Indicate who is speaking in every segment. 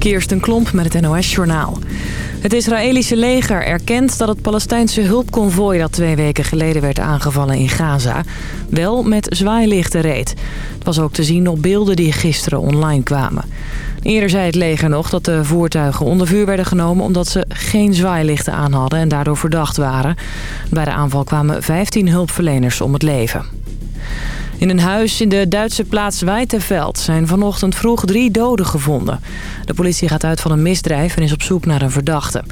Speaker 1: Kirsten Klomp met het NOS-journaal. Het Israëlische leger erkent dat het Palestijnse hulpconvooi... dat twee weken geleden werd aangevallen in Gaza... wel met zwaailichten reed. Het was ook te zien op beelden die gisteren online kwamen. Eerder zei het leger nog dat de voertuigen onder vuur werden genomen... omdat ze geen zwaailichten aan hadden en daardoor verdacht waren. Bij de aanval kwamen 15 hulpverleners om het leven. In een huis in de Duitse plaats Weitenveld zijn vanochtend vroeg drie doden gevonden. De politie gaat uit van een misdrijf en is op zoek naar een verdachte.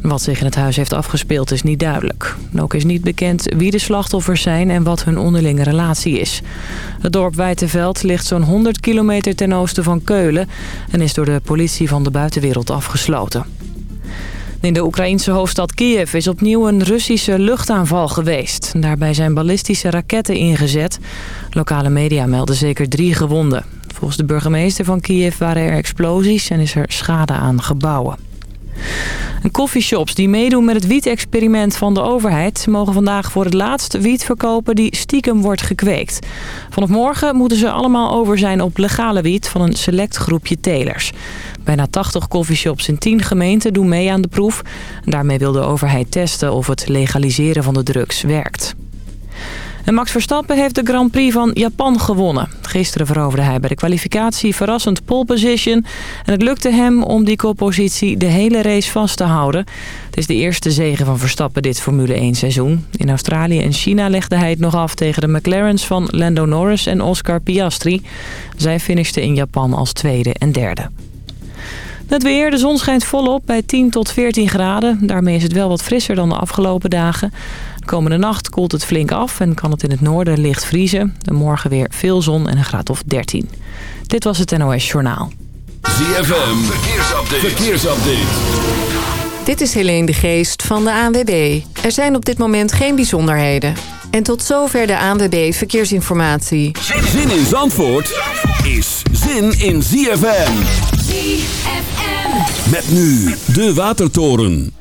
Speaker 1: Wat zich in het huis heeft afgespeeld is niet duidelijk. Ook is niet bekend wie de slachtoffers zijn en wat hun onderlinge relatie is. Het dorp Weitenveld ligt zo'n 100 kilometer ten oosten van Keulen... en is door de politie van de buitenwereld afgesloten. In de Oekraïense hoofdstad Kiev is opnieuw een Russische luchtaanval geweest. Daarbij zijn ballistische raketten ingezet. Lokale media melden zeker drie gewonden. Volgens de burgemeester van Kiev waren er explosies en is er schade aan gebouwen. Coffeeshops die meedoen met het wiet-experiment van de overheid... mogen vandaag voor het laatst wiet verkopen die stiekem wordt gekweekt. Vanaf morgen moeten ze allemaal over zijn op legale wiet van een select groepje telers. Bijna 80 coffeeshops in 10 gemeenten doen mee aan de proef. Daarmee wil de overheid testen of het legaliseren van de drugs werkt. En Max Verstappen heeft de Grand Prix van Japan gewonnen. Gisteren veroverde hij bij de kwalificatie verrassend pole position. En het lukte hem om die koppositie de hele race vast te houden. Het is de eerste zege van Verstappen dit Formule 1 seizoen. In Australië en China legde hij het nog af tegen de McLaren's van Lando Norris en Oscar Piastri. Zij finishten in Japan als tweede en derde. Het weer, de zon schijnt volop bij 10 tot 14 graden. Daarmee is het wel wat frisser dan de afgelopen dagen. De komende nacht koelt het flink af en kan het in het noorden licht vriezen. De morgen weer veel zon en een graad of 13. Dit was het NOS Journaal.
Speaker 2: ZFM, verkeersupdate. verkeersupdate.
Speaker 3: Dit is Helene de Geest van de ANWB. Er zijn op dit moment geen bijzonderheden. En tot zover de ANWB Verkeersinformatie.
Speaker 2: Zin in Zandvoort is zin in ZFM.
Speaker 4: ZFM.
Speaker 2: Met nu de Watertoren.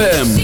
Speaker 5: ZFM.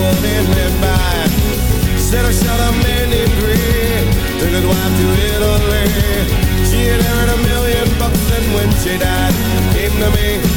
Speaker 5: woman led by Said I shot a man in Green. Took his wife to Italy. She inherited a million bucks and when she died Came to me.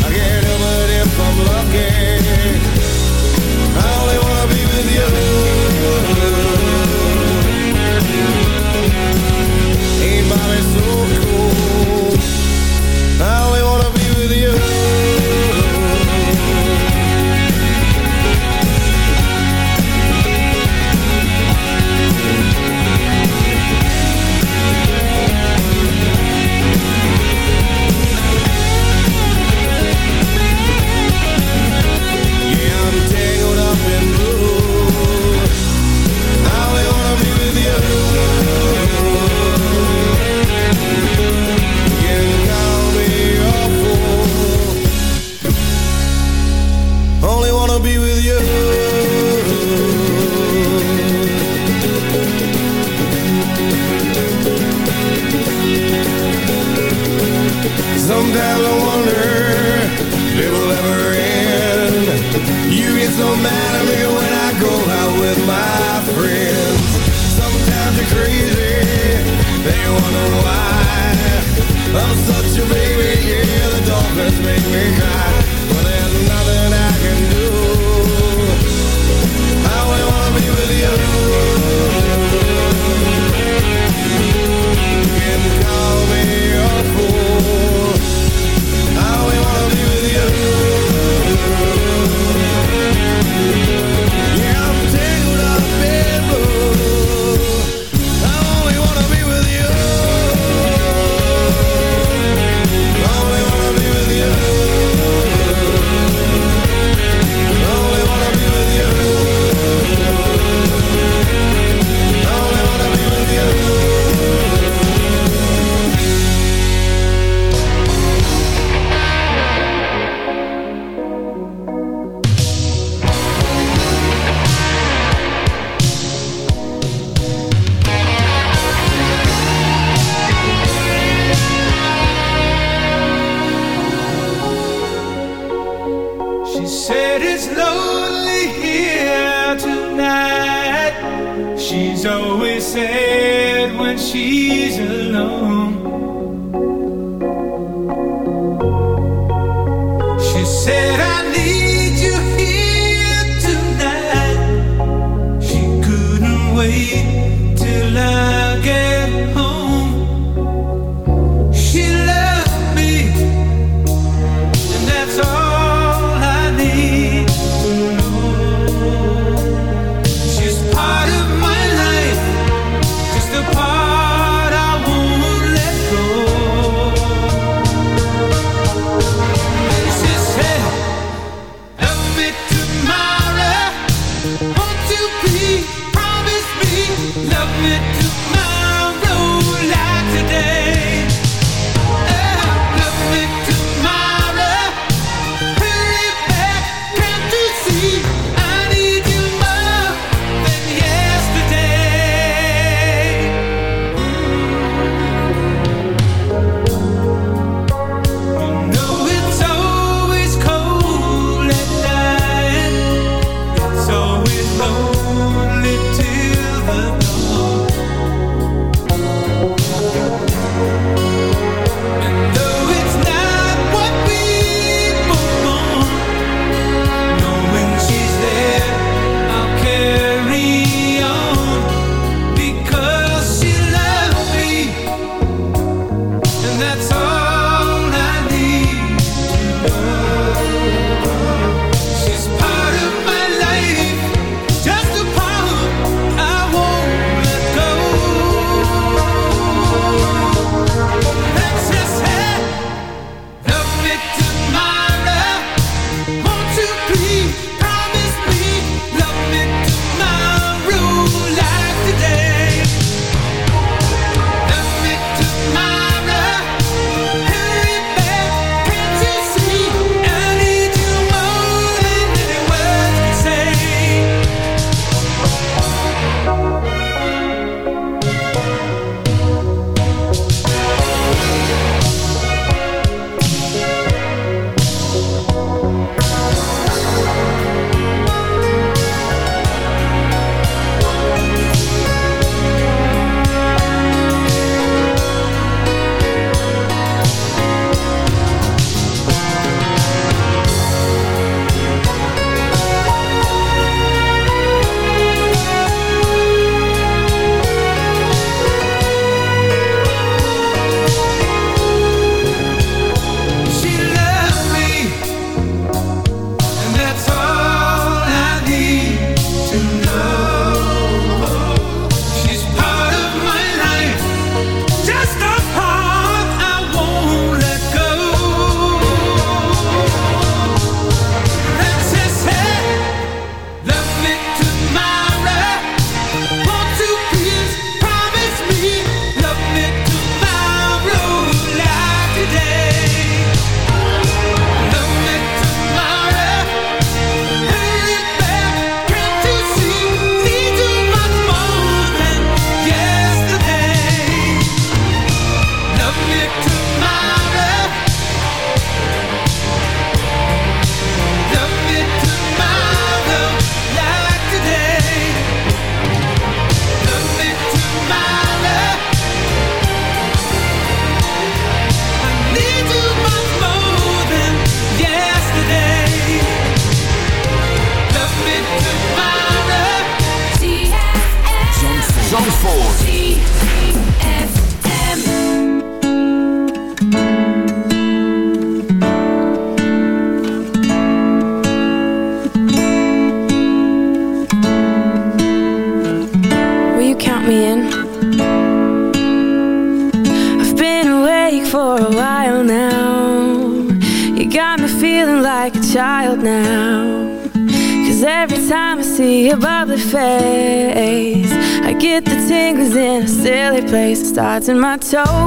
Speaker 4: Starts in my toes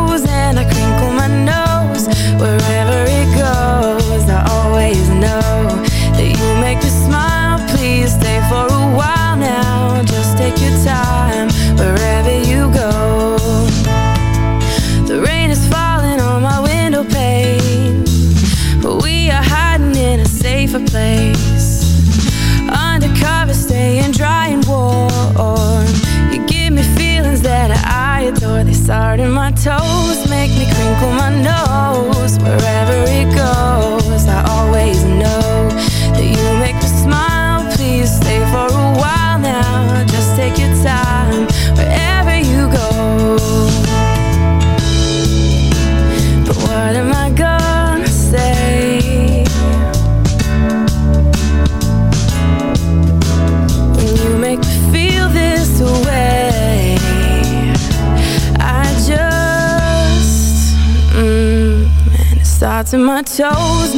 Speaker 4: start in my toes,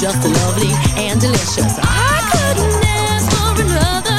Speaker 4: just
Speaker 6: lovely and delicious. I couldn't ask for another.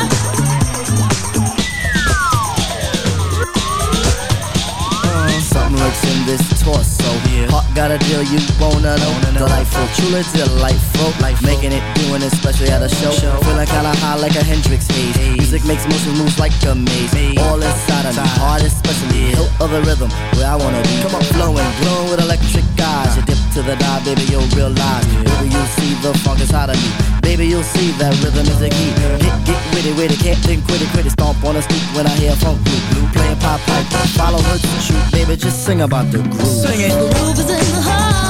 Speaker 7: Uh, something lurks in this torso. Heart got a deal you wanna know. Delightful, truly delightful. Life making it, doing it, especially at a show. Feeling kinda high like a Hendrix haze. Music makes motion moves like a maze. All inside of me, heart especially. Hilt of the rhythm, where I wanna be. Come on, flowing, glowing with electric eyes. You dip to the dive, baby, you'll realize. Baby, you'll see the funk inside of me. Baby, you'll see that rhythm is the key. Get, get witty, witty, can't think, quit it, quit it. Stomp on the stoop when I hear funk blue, blue. Playing pop pipe, follow her to shoot. Baby, just sing about the groove. Sing it.
Speaker 6: Groove is in the heart.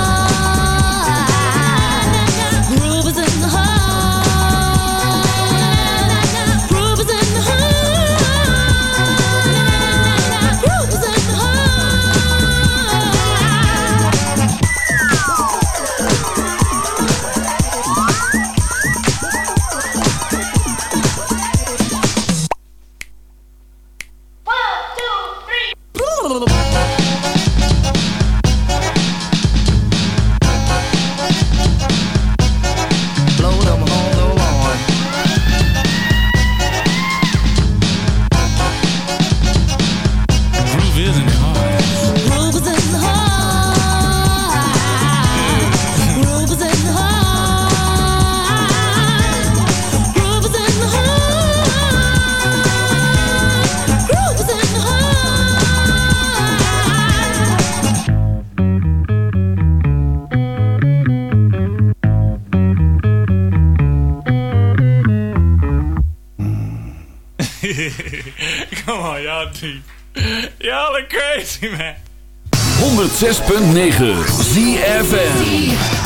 Speaker 7: On,
Speaker 8: y'all crazy, man.
Speaker 2: 106.9 ZFN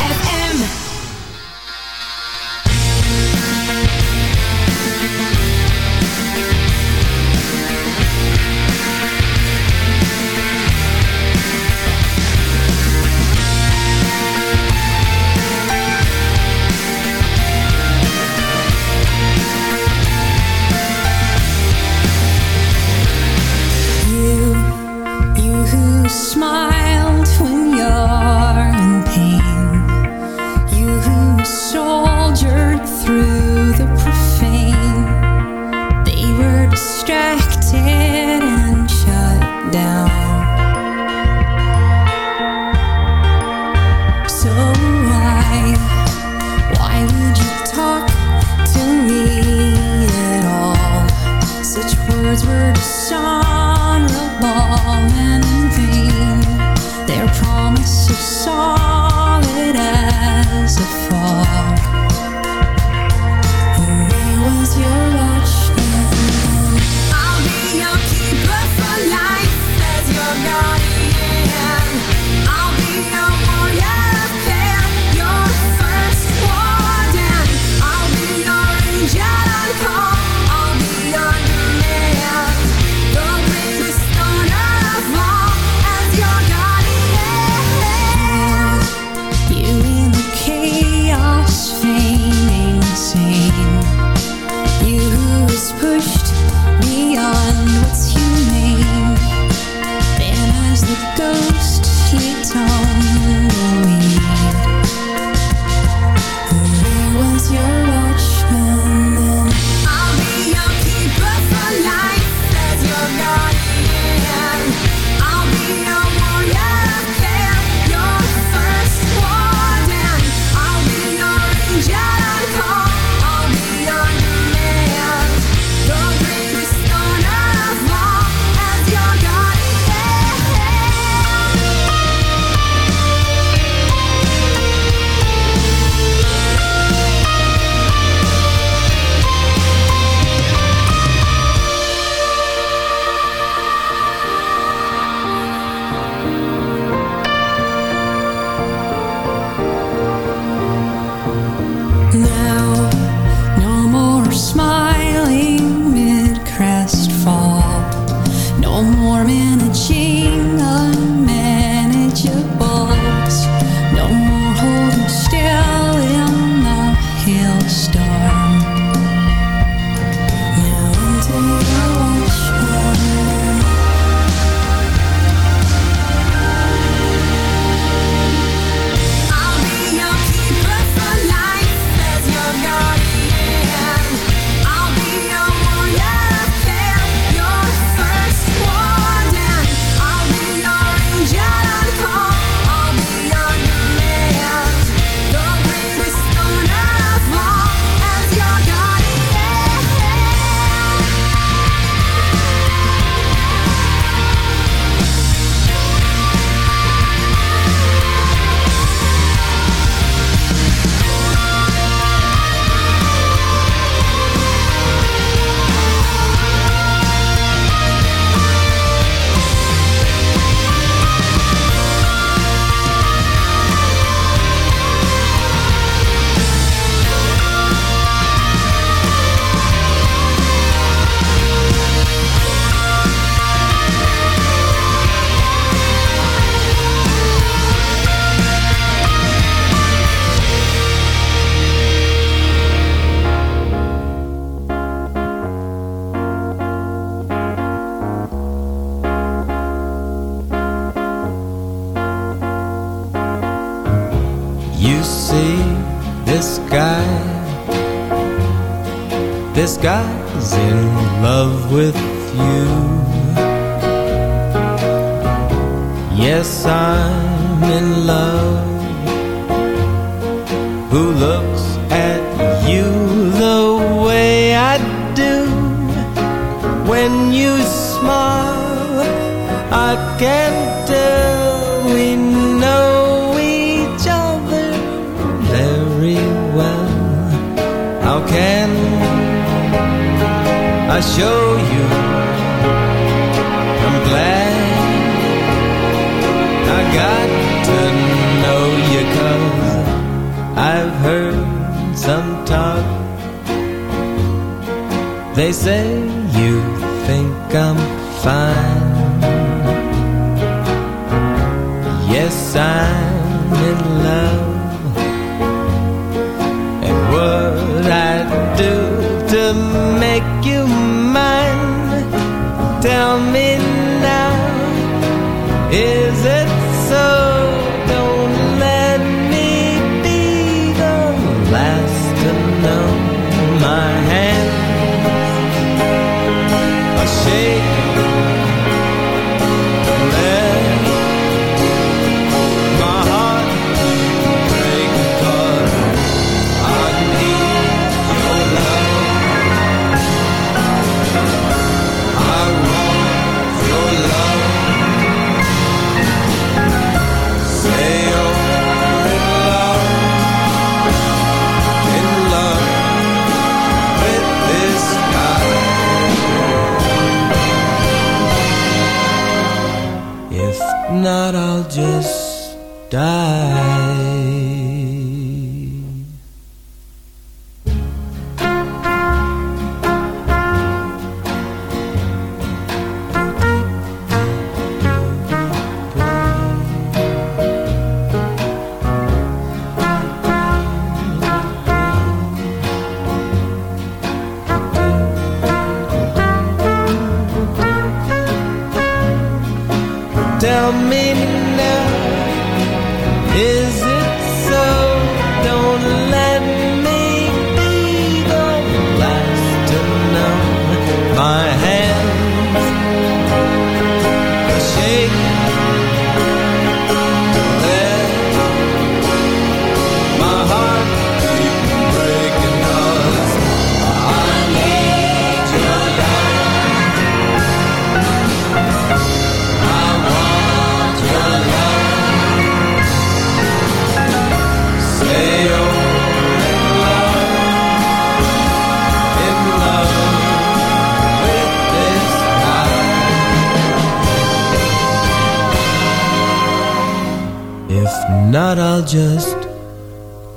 Speaker 9: just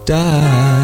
Speaker 9: die.